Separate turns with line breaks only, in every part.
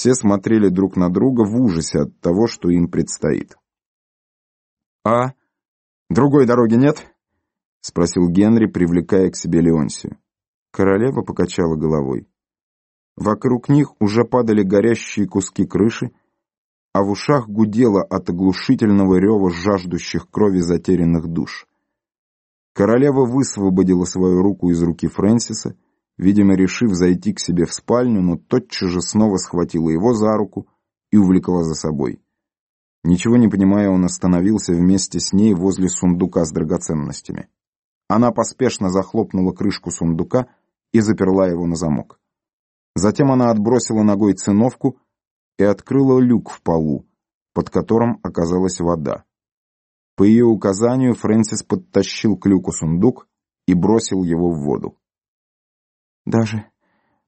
Все смотрели друг на друга в ужасе от того, что им предстоит. «А? Другой дороги нет?» — спросил Генри, привлекая к себе Леонсию. Королева покачала головой. Вокруг них уже падали горящие куски крыши, а в ушах гудело от оглушительного рева жаждущих крови затерянных душ. Королева высвободила свою руку из руки Фрэнсиса, видимо, решив зайти к себе в спальню, но тотчас же снова схватила его за руку и увлекла за собой. Ничего не понимая, он остановился вместе с ней возле сундука с драгоценностями. Она поспешно захлопнула крышку сундука и заперла его на замок. Затем она отбросила ногой циновку и открыла люк в полу, под которым оказалась вода. По ее указанию Фрэнсис подтащил к люку сундук и бросил его в воду.
«Даже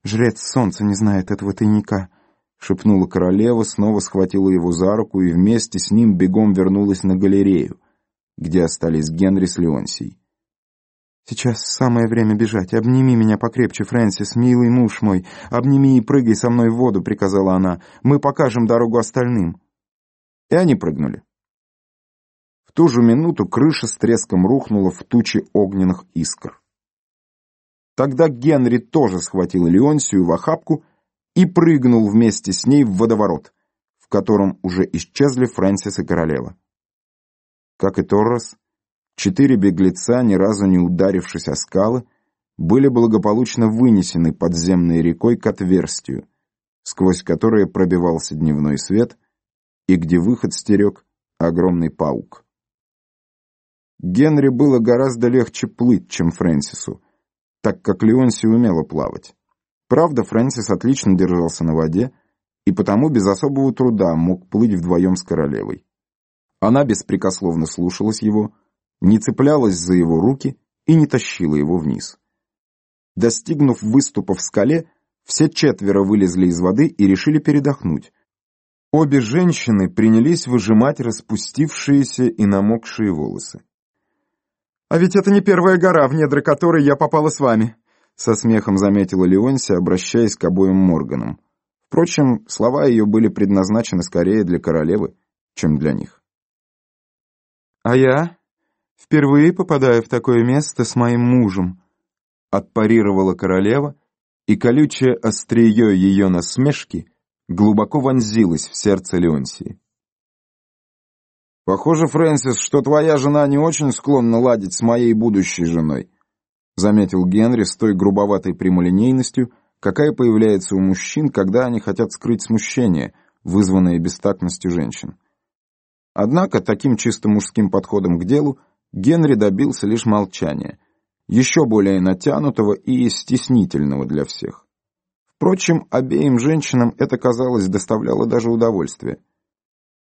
жрец солнца не знает этого тайника», — шепнула королева, снова схватила его за руку и вместе с ним бегом вернулась на галерею, где остались Генри с Леонсией. «Сейчас самое время бежать. Обними меня покрепче, Фрэнсис, милый муж мой. Обними и прыгай со мной в воду», — приказала она. «Мы покажем дорогу остальным».
И они прыгнули. В ту же минуту крыша с треском рухнула в тучи огненных искр. Тогда Генри тоже схватил Леонсию в охапку и прыгнул вместе с ней в водоворот, в котором уже исчезли Фрэнсис и королева. Как и Торрес, четыре беглеца, ни разу не ударившись о скалы, были благополучно вынесены подземной рекой к отверстию, сквозь которое пробивался дневной свет и где выход стерег огромный паук. Генри было гораздо легче плыть, чем Фрэнсису, так как Леонси умела плавать. Правда, Фрэнсис отлично держался на воде и потому без особого труда мог плыть вдвоем с королевой. Она беспрекословно слушалась его, не цеплялась за его руки и не тащила его вниз. Достигнув выступа в скале, все четверо вылезли из воды и решили передохнуть. Обе женщины принялись выжимать распустившиеся и намокшие волосы.
«А ведь это не первая гора, в недры которой я попала с вами», со смехом заметила Леонси, обращаясь к обоим Морганам. Впрочем, слова ее были предназначены скорее для королевы, чем для них.
«А я впервые попадаю в такое место с моим мужем», отпарировала королева, и колючее острие ее насмешки глубоко вонзилось в сердце Леонсии.
«Похоже, Фрэнсис, что твоя жена не очень склонна ладить с моей будущей женой», заметил Генри с той грубоватой прямолинейностью, какая появляется у мужчин, когда они хотят скрыть смущение, вызванное бестактностью женщин. Однако таким чисто мужским подходом к делу Генри добился лишь молчания, еще более натянутого и стеснительного для всех. Впрочем, обеим женщинам это, казалось, доставляло даже удовольствие –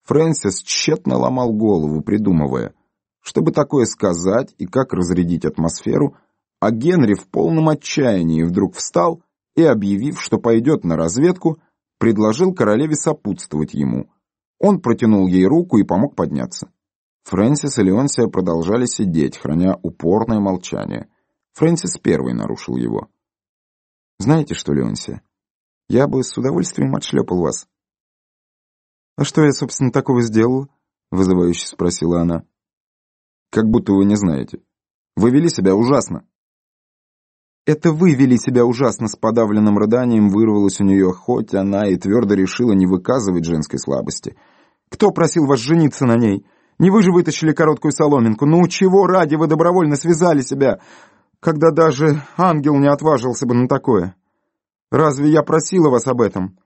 Фрэнсис тщетно ломал голову, придумывая, чтобы такое сказать и как разрядить атмосферу, а Генри в полном отчаянии вдруг встал и, объявив, что пойдет на разведку, предложил королеве сопутствовать ему. Он протянул ей руку и помог подняться. Фрэнсис и Леонсия продолжали сидеть, храня упорное молчание. Фрэнсис первый нарушил его. «Знаете что, Леонсия, я бы с удовольствием отшлепал вас.
«А что я, собственно, такого сделала?» — вызывающе спросила она.
«Как будто вы не знаете. Вы вели себя ужасно».
«Это вы вели себя ужасно», — с подавленным рыданием вырвалось у нее, хоть она и твердо решила не выказывать женской слабости. «Кто просил вас жениться на ней? Не вы же вытащили короткую соломинку. Ну, чего ради вы добровольно связали себя, когда даже ангел не отважился бы на такое? Разве я просила вас об этом?»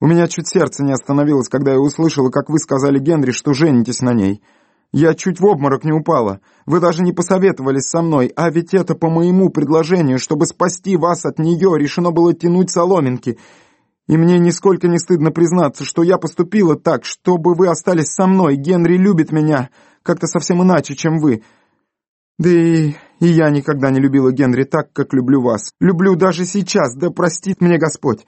У меня чуть сердце не остановилось, когда я услышала, как вы сказали Генри, что женитесь на ней. Я чуть в обморок не упала. Вы даже не посоветовались со мной, а ведь это по моему предложению, чтобы спасти вас от нее, решено было тянуть соломинки. И мне нисколько не стыдно признаться, что я поступила так, чтобы вы остались со мной. Генри любит меня как-то совсем иначе, чем вы. Да и, и я никогда не любила Генри так, как люблю вас. Люблю даже сейчас, да простит мне Господь.